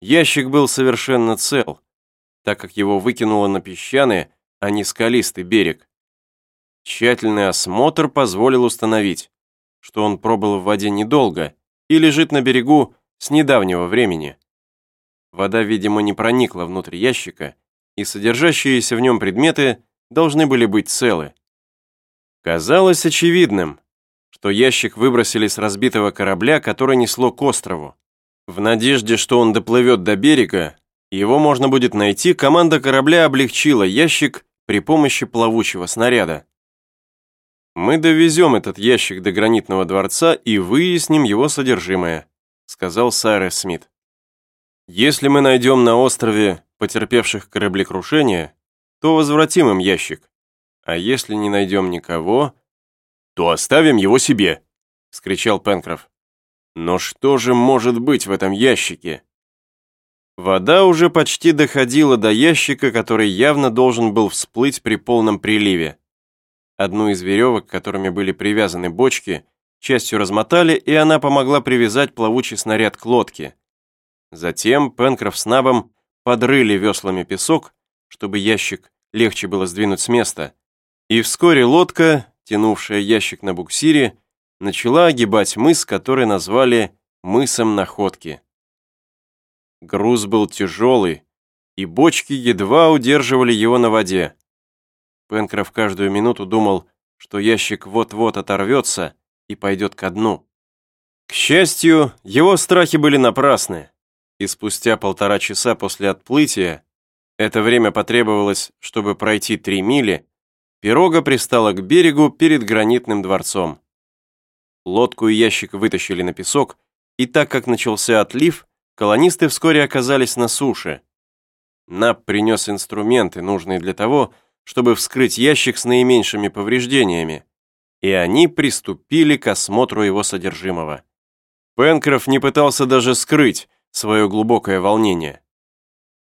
Ящик был совершенно цел, так как его выкинуло на песчаный, а не скалистый берег. Тщательный осмотр позволил установить, что он пробыл в воде недолго и лежит на берегу с недавнего времени. Вода, видимо, не проникла внутрь ящика, и содержащиеся в нем предметы должны были быть целы. Казалось очевидным, что ящик выбросили с разбитого корабля, который несло к острову. В надежде, что он доплывет до берега, его можно будет найти, команда корабля облегчила ящик при помощи плавучего снаряда. «Мы довезем этот ящик до гранитного дворца и выясним его содержимое», сказал Сайрес Смит. «Если мы найдем на острове потерпевших кораблекрушение, то возвратим им ящик. А если не найдем никого, то оставим его себе», — вскричал Пенкроф. «Но что же может быть в этом ящике?» Вода уже почти доходила до ящика, который явно должен был всплыть при полном приливе. Одну из веревок, которыми были привязаны бочки, частью размотали, и она помогла привязать плавучий снаряд к лодке. Затем Пенкроф с Набом подрыли веслами песок, чтобы ящик легче было сдвинуть с места, и вскоре лодка, тянувшая ящик на буксире, начала огибать мыс, который назвали мысом находки. Груз был тяжелый, и бочки едва удерживали его на воде. Пенкроф каждую минуту думал, что ящик вот-вот оторвется и пойдет ко дну. К счастью, его страхи были напрасны, и спустя полтора часа после отплытия, это время потребовалось, чтобы пройти три мили, Пирога пристала к берегу перед гранитным дворцом. Лодку и ящик вытащили на песок, и так как начался отлив, колонисты вскоре оказались на суше. Нап принес инструменты, нужные для того, чтобы вскрыть ящик с наименьшими повреждениями, и они приступили к осмотру его содержимого. Пенкроф не пытался даже скрыть свое глубокое волнение.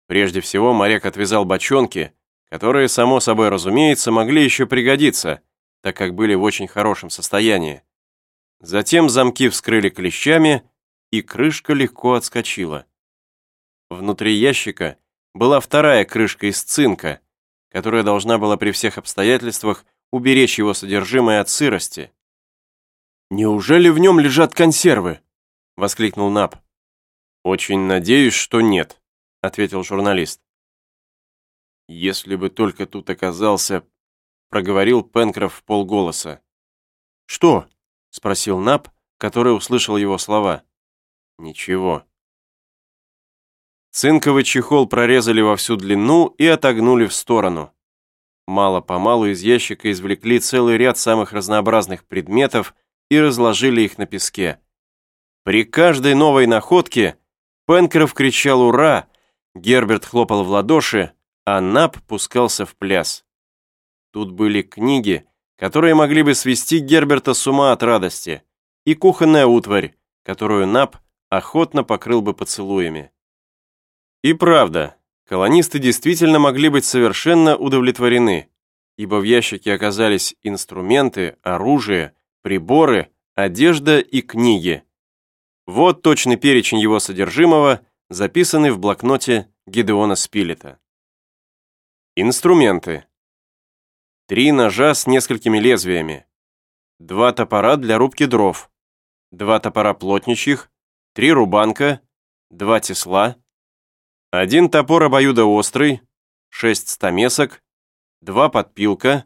Прежде всего моряк отвязал бочонки, которые, само собой разумеется, могли еще пригодиться, так как были в очень хорошем состоянии. Затем замки вскрыли клещами, и крышка легко отскочила. Внутри ящика была вторая крышка из цинка, которая должна была при всех обстоятельствах уберечь его содержимое от сырости. «Неужели в нем лежат консервы?» — воскликнул Наб. «Очень надеюсь, что нет», — ответил журналист. «Если бы только тут оказался...» — проговорил Пенкроф в полголоса. «Что?» — спросил Нап, который услышал его слова. «Ничего». Цинковый чехол прорезали во всю длину и отогнули в сторону. Мало-помалу из ящика извлекли целый ряд самых разнообразных предметов и разложили их на песке. При каждой новой находке Пенкроф кричал «Ура!», Герберт хлопал в ладоши, а Нап пускался в пляс. Тут были книги, которые могли бы свести Герберта с ума от радости, и кухонная утварь, которую Нап охотно покрыл бы поцелуями. И правда, колонисты действительно могли быть совершенно удовлетворены, ибо в ящике оказались инструменты, оружие, приборы, одежда и книги. Вот точный перечень его содержимого, записанный в блокноте Гидеона Спилета. Инструменты. Три ножа с несколькими лезвиями. Два топора для рубки дров. Два топора плотничьих. Три рубанка. Два тесла. Один топор обоюдоострый. Шесть стамесок. Два подпилка.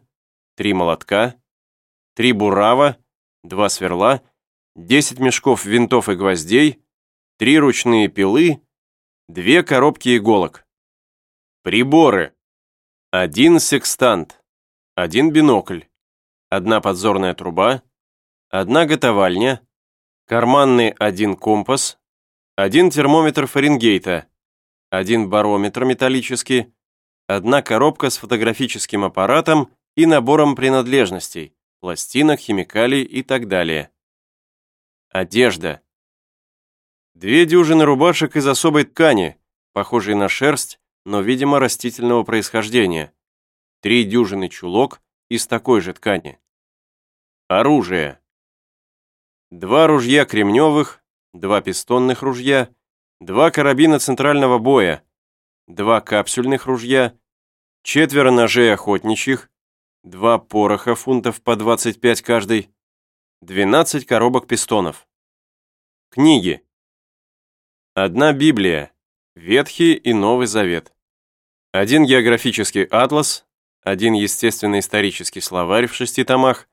Три молотка. Три бурава. Два сверла. Десять мешков винтов и гвоздей. Три ручные пилы. Две коробки иголок. Приборы. Один секстант, один бинокль, одна подзорная труба, одна готовальня, карманный один компас, один термометр Фаренгейта, один барометр металлический, одна коробка с фотографическим аппаратом и набором принадлежностей, пластинок, химикалий и так далее. Одежда. Две дюжины рубашек из особой ткани, похожей на шерсть, но, видимо, растительного происхождения. Три дюжины чулок из такой же ткани. Оружие. Два ружья кремневых, два пистонных ружья, два карабина центрального боя, два капсюльных ружья, четверо ножей охотничьих, два пороха фунтов по 25 каждый, 12 коробок пистонов. Книги. Одна Библия, Ветхий и Новый Завет. Один географический атлас, один естественно-исторический словарь в шести томах,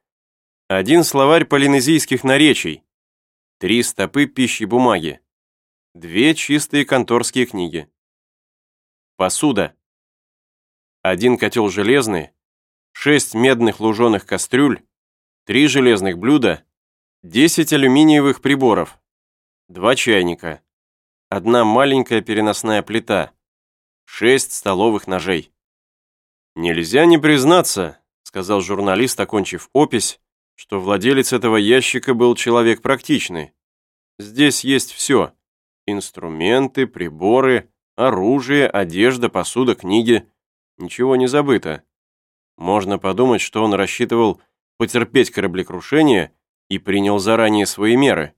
один словарь полинезийских наречий, три стопы пищи бумаги, две чистые конторские книги. Посуда. Один котел железный, шесть медных луженых кастрюль, три железных блюда, десять алюминиевых приборов, два чайника, одна маленькая переносная плита, шесть столовых ножей. «Нельзя не признаться», — сказал журналист, окончив опись, что владелец этого ящика был человек практичный. Здесь есть все. Инструменты, приборы, оружие, одежда, посуда, книги. Ничего не забыто. Можно подумать, что он рассчитывал потерпеть кораблекрушение и принял заранее свои меры.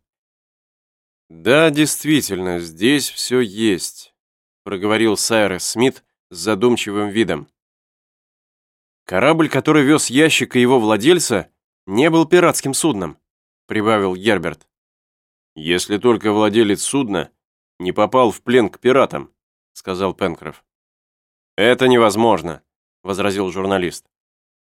«Да, действительно, здесь все есть», — проговорил Сайрес Смит с задумчивым видом. «Корабль, который вез ящик и его владельца, не был пиратским судном», — прибавил Герберт. «Если только владелец судна не попал в плен к пиратам», — сказал Пенкроф. «Это невозможно», — возразил журналист.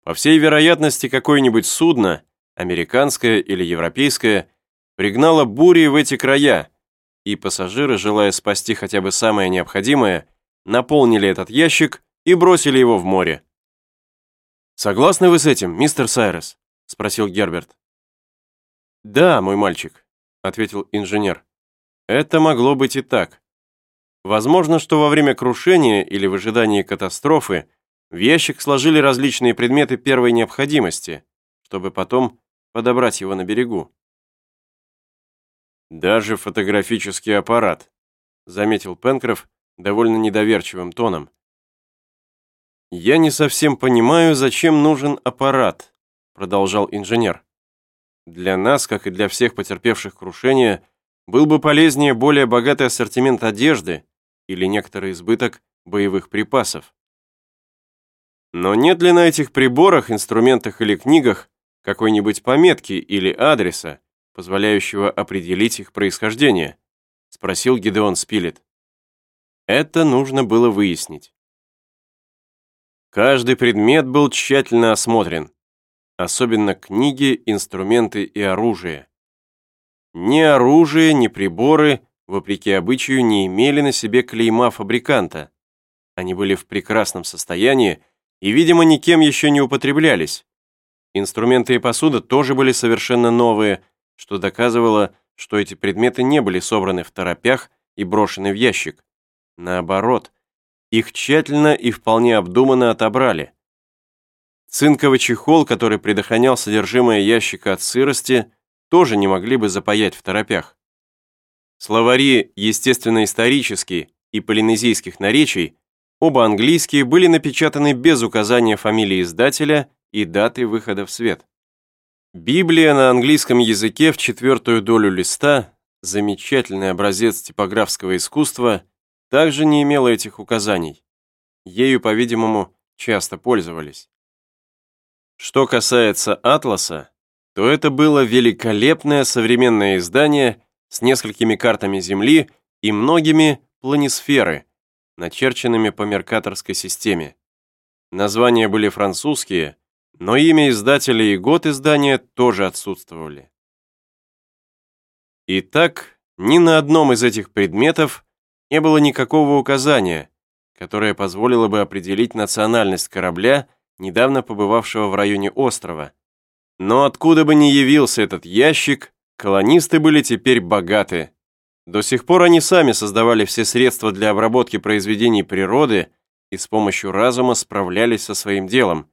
«По всей вероятности, какое-нибудь судно, американское или европейское, пригнало бури в эти края, и пассажиры, желая спасти хотя бы самое необходимое, наполнили этот ящик и бросили его в море. «Согласны вы с этим, мистер Сайрес?» — спросил Герберт. «Да, мой мальчик», — ответил инженер. «Это могло быть и так. Возможно, что во время крушения или в ожидании катастрофы в ящик сложили различные предметы первой необходимости, чтобы потом подобрать его на берегу. «Даже фотографический аппарат», — заметил Пенкроф довольно недоверчивым тоном. «Я не совсем понимаю, зачем нужен аппарат», продолжал инженер. «Для нас, как и для всех потерпевших крушение, был бы полезнее более богатый ассортимент одежды или некоторый избыток боевых припасов. Но нет ли на этих приборах, инструментах или книгах какой-нибудь пометки или адреса, позволяющего определить их происхождение?» спросил Гидеон Спилет. Это нужно было выяснить. Каждый предмет был тщательно осмотрен, особенно книги, инструменты и оружие. Ни оружие, ни приборы, вопреки обычаю, не имели на себе клейма фабриканта. Они были в прекрасном состоянии и, видимо, никем еще не употреблялись. Инструменты и посуда тоже были совершенно новые, что доказывало, что эти предметы не были собраны в торопях и брошены в ящик. Наоборот, их тщательно и вполне обдуманно отобрали. Цинковый чехол, который предохранял содержимое ящика от сырости, тоже не могли бы запаять в торопях. Словари естественно-исторические и полинезийских наречий, оба английские, были напечатаны без указания фамилии издателя и даты выхода в свет. Библия на английском языке в четвертую долю листа, замечательный образец типографского искусства, также не имела этих указаний. Ею, по-видимому, часто пользовались. Что касается «Атласа», то это было великолепное современное издание с несколькими картами Земли и многими планисферы, начерченными по меркаторской системе. Названия были французские, но имя издателя и год издания тоже отсутствовали. Итак, ни на одном из этих предметов не было никакого указания, которое позволило бы определить национальность корабля, недавно побывавшего в районе острова. Но откуда бы ни явился этот ящик, колонисты были теперь богаты. До сих пор они сами создавали все средства для обработки произведений природы и с помощью разума справлялись со своим делом.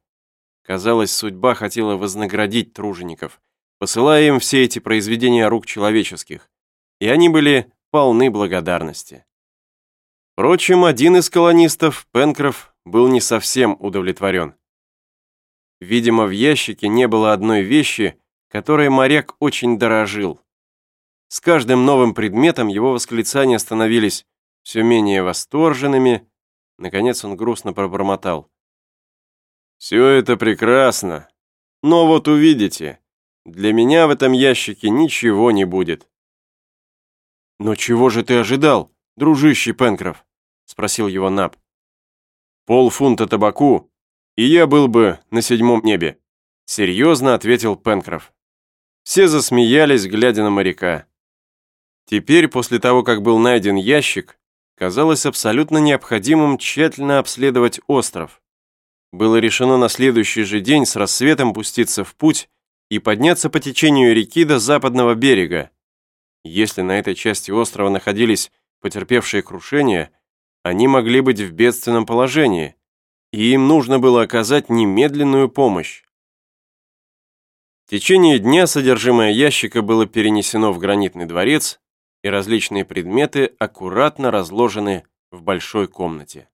Казалось, судьба хотела вознаградить тружеников, посылая им все эти произведения рук человеческих, и они были полны благодарности. Впрочем, один из колонистов, Пенкроф, был не совсем удовлетворен. Видимо, в ящике не было одной вещи, которой моряк очень дорожил. С каждым новым предметом его восклицания становились все менее восторженными. Наконец он грустно пробормотал. «Все это прекрасно, но вот увидите, для меня в этом ящике ничего не будет». «Но чего же ты ожидал, дружище Пенкроф?» Спросил его Наб. «Полфунта табаку, и я был бы на седьмом небе», серьезно ответил Пенкроф. Все засмеялись, глядя на моряка. Теперь, после того, как был найден ящик, казалось абсолютно необходимым тщательно обследовать остров. Было решено на следующий же день с рассветом пуститься в путь и подняться по течению реки до западного берега. Если на этой части острова находились потерпевшие крушение, они могли быть в бедственном положении, и им нужно было оказать немедленную помощь. В течение дня содержимое ящика было перенесено в гранитный дворец, и различные предметы аккуратно разложены в большой комнате.